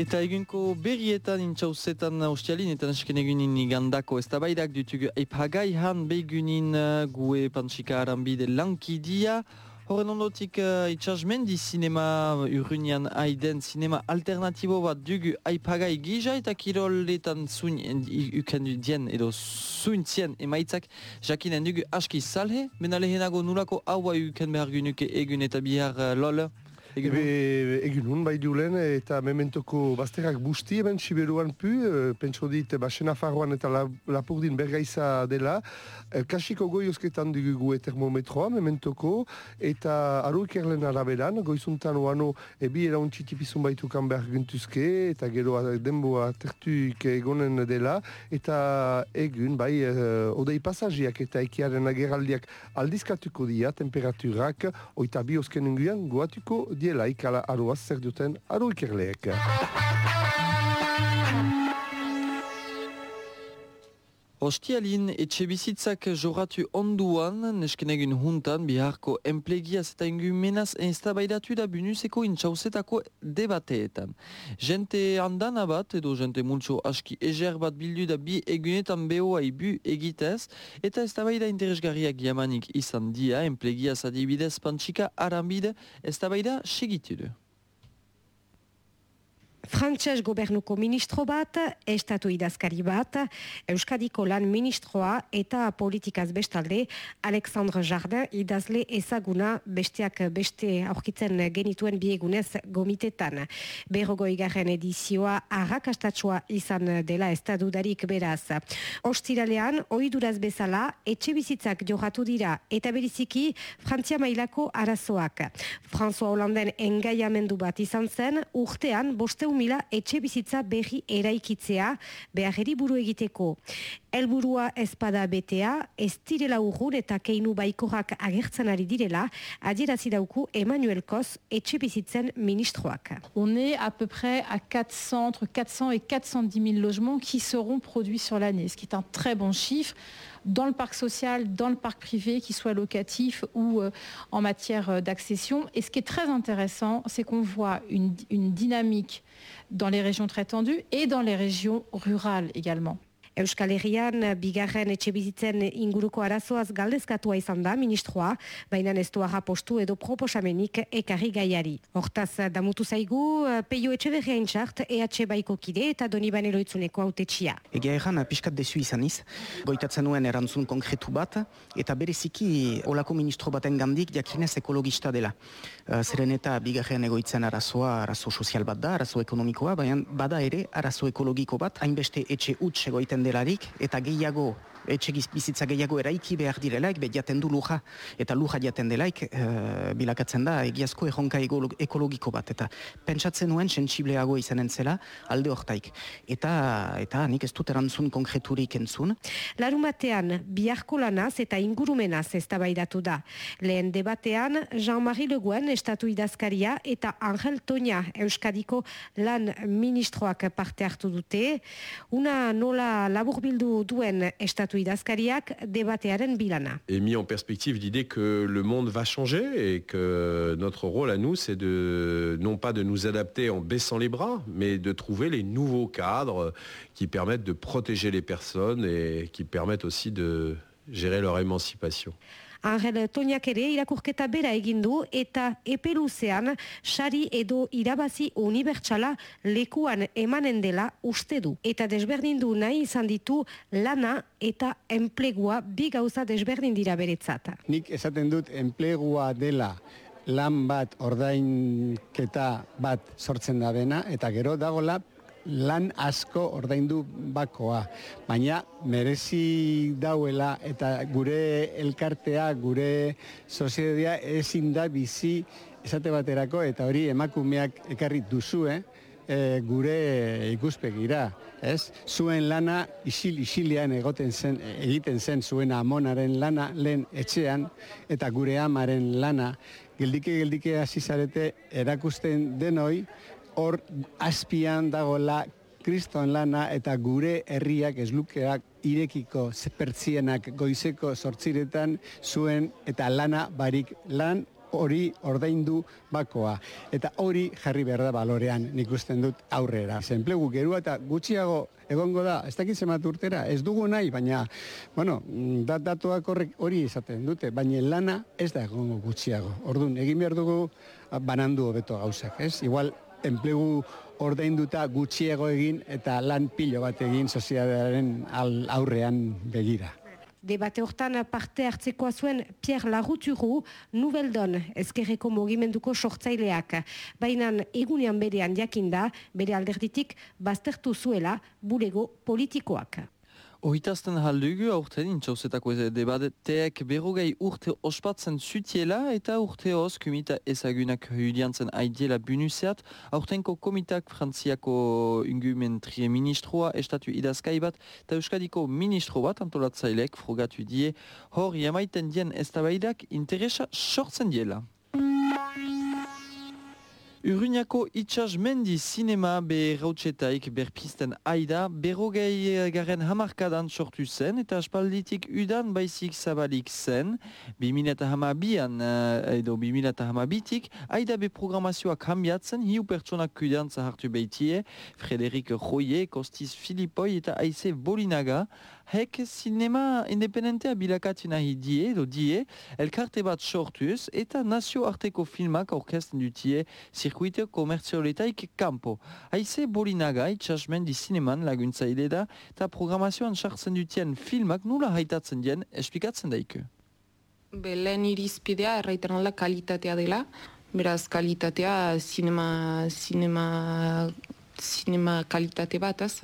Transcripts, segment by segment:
Eta egunko berrietan intxauzetan ostialin eta nasken egunin igandako ez tabaidak dutugu eipagai han begunin uh, gue pantxika aranbide lankidia. Horren ondotik uh, itxasmendi sinema urrunian aiden sinema alternatibo bat dugu aipagai gija eta kiroletan zuin uken dien edo zuin zien emaitzak jakinen dugu aski salhe, bena lehenago nulako haua uken behar gynuke egun eta bihar uh, lol. Egin hun, bai dulen, eta mementoko bazterrak busti, hemen Siberuan pu, e, pentso dit, basena farroan eta lapurdin bergaiza dela, e, kasiko goiozketan dugu termometroa, mementoko, eta aruik erlen araberan, goizuntan oano, ebi erauntxitipizun baitukan behar gintuzke, eta gero denboa tertuik egonen dela, eta egun, bai, e, odei pasajiak eta ekiaren ageraldiak aldizkatuko dia, temperaturak, oita bi osken goatuko dielaik ala aruaz zer duten aru ikerleek. Ostialin, etxe bizitzak joratu onduan, neskenegin juntan, biharko enplegiaz eta ingumenaz enstabaidatu da bunuseko intxauzetako debateetan. Jente handan abat, edo jente multso aski eger bat bildu da bi egunetan behoa ibu egitez, eta estabaida interesgarriak jamanik izan dia, enplegiaz adibidez pantxika arambide, estabaida segitu du. Frantses gobernuko ministro bat, estatu idazkari bat, Euskadiko lan ministroa eta politikaz bestalde, Alexandre Jardin idazle ezaguna besteak beste aurkitzen genituen biegunez gomitetan. Berrogo igarren edizioa arrakastatsua izan dela estadudarik beraz. Ostiralean, oiduraz bezala, etxe bizitzak johatu dira eta beriziki Frantzia mailako arazoak. François Hollanden engaiamendu bat izan zen, urtean On est à peu près à 400, entre 400 et 410 000 logements qui seront produits sur l'année, ce qui est un très bon chiffre dans le parc social, dans le parc privé, qu'il soit locatif ou euh, en matière euh, d'accession. Et ce qui est très intéressant, c'est qu'on voit une, une dynamique dans les régions très tendues et dans les régions rurales également. Euskal Herrian bigarren etxe bizitzen inguruko arazoaz galdezkatua izan da ministroa, baina ez du postu edo proposamenik ekarri gaiari. Hortaz, damutu zaigu, peio etxe berriain txart, EH baiko kide eta doni baneloitzuneko autetxia. Egia erran, piskat desu izaniz, goitatzen nuen erantzun konkretu bat, eta bereziki olako ministro baten gandik jakinez ekologista dela. Zeren eta bigarren egoitzen arazoa, arazo sozial bat da, arazo ekonomikoa, baina bada ere arazo ekologiko bat, hainbeste etxe utxe egoiten delarik eta gehiago etxe bizitza gehiago eraiki behar direlaik, bet jaten du luja, eta luja jaten delaik, e, bilakatzen da, egiazko erronka ekologiko bat, eta pentsatzen nuen sensibleago izanen zela, alde hortaik. Eta, eta nik ez dut erantzun konkreturik entzun. Larun batean, biharko lanaz eta ingurumenaz ez da. Lehen debatean, Jean-Marie Le Guen, estatu idazkaria, eta Angel Toña, Euskadiko lan ministroak parte hartu dute. Una nola Et mis en perspective l'idée que le monde va changer et que notre rôle à nous, c'est non pas de nous adapter en baissant les bras, mais de trouver les nouveaux cadres qui permettent de protéger les personnes et qui permettent aussi de gérer leur émancipation. Angel Toñak ere irakurketa bera egin du eta epeluzean sari edo irabazi unibertsala lekuan emanen dela uste du. Eta desberdin du nahi izan ditu lana eta enplegua bi gauza desberdin dira beretzat. Nik esaten dut enplegua dela lan bat ordainketa bat sortzen da bena eta gero dagola lan asko ordaindu bakoa. Baina merezi dauela eta gure elkartea, gure soziedia ezin da bizi esate baterako eta hori emakumeak ekarri duzue e, gure ikuspegira. Ez? Zuen lana isil isilian egoten zen, egiten zen zuen amonaren lana lehen etxean eta gure amaren lana geldike geldike hasi zarete erakusten denoi hor azpian dagoela kriston lana eta gure herriak ez lukeak irekiko zepertzienak goizeko sortziretan zuen eta lana barik lan hori ordaindu bakoa. Eta hori jarri behar da balorean nik usten dut aurrera. Zenplegu gerua eta gutxiago egongo da, ez dakit zemat urtera, ez dugu nahi, baina, bueno, dat datuak horrek hori izaten dute, baina lana ez da egongo gutxiago. Orduan, egin behar dugu banandu hobeto gauzak, ez? Igual, enplegu ordainduta gutxiego egin eta lan pilo bat egin soziadearen aurrean begira. Debate hortan parte hartzekoa zuen Pierre Laruturu, Nubeldon ezkerreko mogimenduko sortzaileak. Baina egunean berean jakinda, bere alderditik baztertu zuela bulego politikoak. Ohitazten haldugu aurten intxauzetako debateek berrogei urte ospatzen zutiela eta urte hoz kumita ezagunak hudiantzen aidiela bunuseat, aurtenko komitak frantziako ingumen trie ministroa, estatu idazkai bat, eta euskadiko ministro bat antolatzailek frogatu die, hor jamaiten dien ez interesa sortzen diela. Urruñako itxas mendi sinema be rautxetaik berpisten aida, berrogei garen hamarkadan sortu zen eta aspalditik udan baizik zabalik zen, 2000 hamabian eh, edo 2000 hamabitik, aida be programazioa kambiatzen, hiu pertsonak kudean zahartu behitie, Frederik Roye, Kostis Filipoi eta Aize Bolinaga, hek sinema independentea bilakatu nahi die, edo die, elkarte bat sortuz eta nazio arteko filmak orkesten dutie zirkuiteo komertzioletaik kampo. Haize bolinaga itxasmen di sineman laguntzaile da eta programazioan sartzen dutien filmak nula haitatzen dien esplikatzen daiku. Be, lehen irizpidea erraiten alda kalitatea dela. Beraz, kalitatea, sinema, sinema zinema kalitate bat, ez,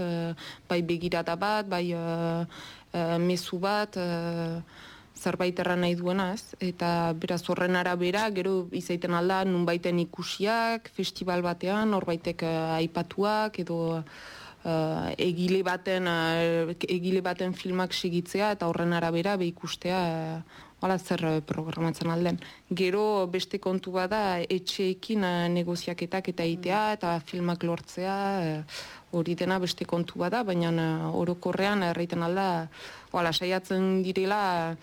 bai begirada bat, bai uh, uh, mezu bat, uh, zerbait erran nahi duena, ez, eta beraz horren arabera, gero izaiten alda, nun baiten ikusiak, festival batean, horbaitek uh, aipatuak, edo uh, egile baten uh, egile baten filmak segitzea eta horren arabera be ikustea Hala zer eh, programatzen alden. Gero beste kontu bada etxeekin eh, negoziaketak eta itea eta filmak lortzea eh, hori dena beste kontu bada, baina orokorrean erraiten alda hala saiatzen direla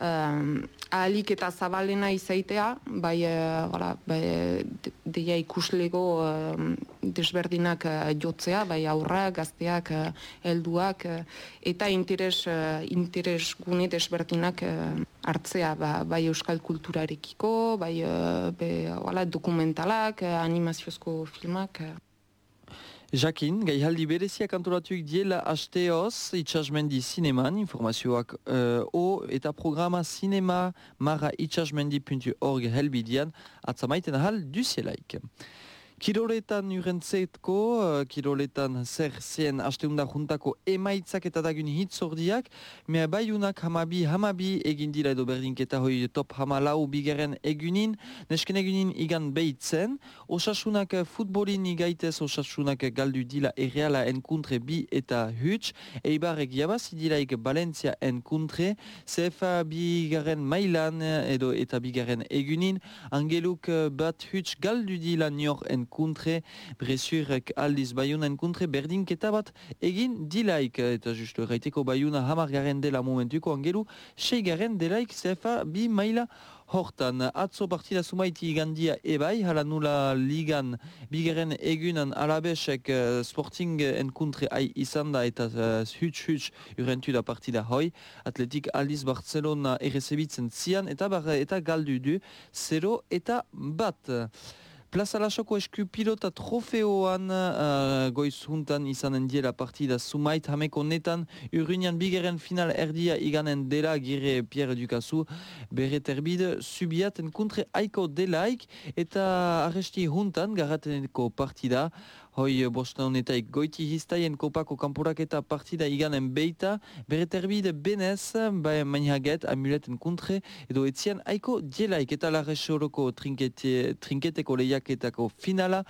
um, ahalik eta zabalena izaitea, bai, uh, bai deia ikuslego uh, desberdinak uh, jotzea, bai aurra, gazteak, uh, helduak eta interes, uh, interes gune desberdinak hartzea, ba, bai euskal kulturarekiko, bai uh, be, wala, dokumentalak, animaziozko filmak. Jakin, gai haldi bereziak antolatuik diela hasteoz itxasmendi zineman, informazioak uh, o eta programa sinema mara itxasmendi.org helbidian atzamaiten ahal duzielaik. Kiroletan urentzetko, uh, kiroletan zer zien hasteunda juntako emaitzak eta dagun hitzordiak, mea baiunak hamabi hamabi egin dira edo berdinketa hoi top hamalau bigaren egunin, nesken egunin igan behitzen, osasunak futbolin igaitez osasunak galdu dila erreala enkuntre bi eta huts, eibarek jabazi dilaik Valencia enkuntre, CFA bigaren mailan edo eta bigaren egunin, angeluk bat huts galdu dila nior enkuntre, kuntre, bresurek aldiz baiunen kuntre, berdinketa bat egin dilaik, eta justu erraiteko baiuna hamargaren dela momentuko angelu, seigaren delaik zefa bi maila hortan. Atzo partida sumaiti igandia ebai, hala nula ligan bigeren egunan alabesek uh, sporting enkuntre ai izan eta uh, huts-huts urentu da partida hoi. Atletik aldiz Barcelona errezebitzen zian eta, bar, eta galdu du, zero eta bat. Plaza Lasoko esku pilota trofeoan uh, goiz juntan izanen diela partida. Sumait hameko netan urruinan bigeren final erdia iganen dela gire Pierre Ducasu. Bere terbide subiaten kontre aiko delaik eta arresti juntan garateneko partida hoi bosta honetaik goiti hiztaien kopako kampurak eta partida iganen beita, bere terbide benez, bai mainhaget, amuleten kontre, edo etzian aiko dielaik. Eta larre soroko trinketeko lehiaketako finala,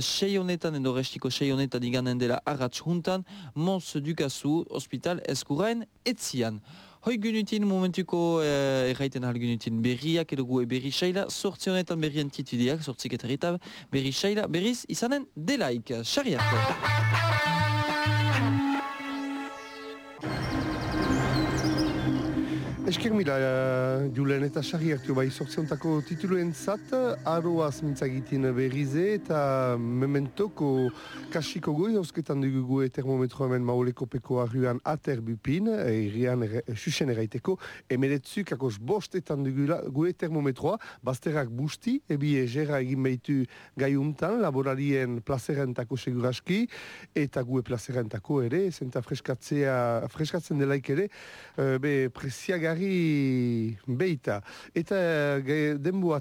sei honetan edo restiko sei honetan iganen dela arratz juntan, Mons Dukazu, hospital eskurain etzian. Hoi gunutin momentuko eh, erraiten hal gunutin berriak edo gue berri saila, sortzi honetan berrien titudiak, sortzik eta ritab, berri saila, berriz izanen delaik. Xariak. Esker mila, uh, Julen eta Sarri hartu bai sortziontako tituluen zat, aroaz mintzagitin berrize eta mementoko kasiko goi, osketan dugu gue termometro hemen mauleko peko arruan ater bupin, irrian er, susen eraiteko, emeretzu kakos bostetan dugu gue termometroa, bazterrak busti, ebi egera egin behitu gaiuntan, laborarien plazerentako seguraski, eta gue plazerentako ere, zenta freskatzen delaik ere, uh, be presiaga gari beita. Eta denbo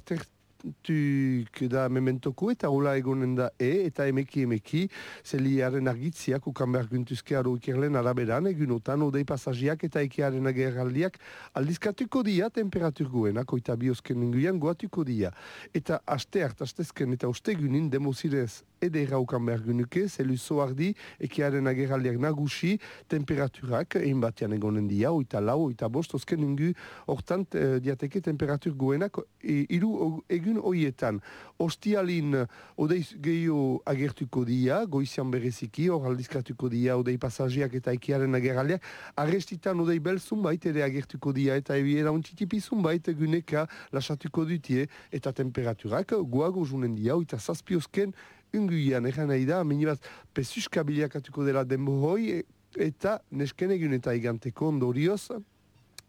atertuk da mementoko eta hola egonen da e, eta emeki emeki, zeliaren argitziak ukan behar güntuzke aro ikerlen araberan, egunotan odei pasajiak eta ekiaren agerraldiak aldizkatuko dia temperatur goenak, oita biosken ninguian goatuko dia. Eta aste hartastezken eta ostegunin demozirez edera ukan behar genuke, zelu zoardi, ekiaren agerraldiak nagusi, temperaturak, egin batean egonen dia, oita lau, oita bost, ozken ingu, hortan eh, diateke temperatur goenak, e, iru egun oietan. Ostialin, odei gehiago agertuko dia, goizian bereziki, hor aldizkatuko dia, odei pasajiak eta ekiaren agerraldiak, arrestitan odei belzun bait ere agertuko dia, eta ebiera untitipizun bait eguneka lasatuko dutie, eta temperaturak, guago junen dia, oita zazpiozken, unguian, egan nahi da, meni bat, pesuska biliakatuko dela denbohoi, eta nesken egun eta iganteko ondorioz,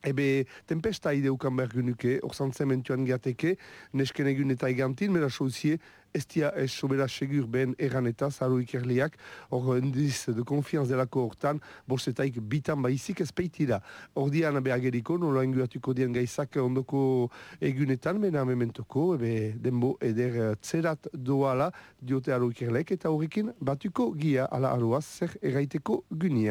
ebe tempesta ideukan behar genuke, orzan zementuan gateke, nesken egun eta igantin, mera souzie, ez dia ez sobera segur ben erran eta zaro ikerliak, hor indiz de konfianz delako hortan, bostetaik bitan baizik ez peitira. Hor dian behageriko, nola inguatuko dien gaizak ondoko egunetan, mena mementoko, ebe denbo eder tzerat doala diote aro ikerlek, eta horrekin batuko gia ala aroaz zer erraiteko gunia.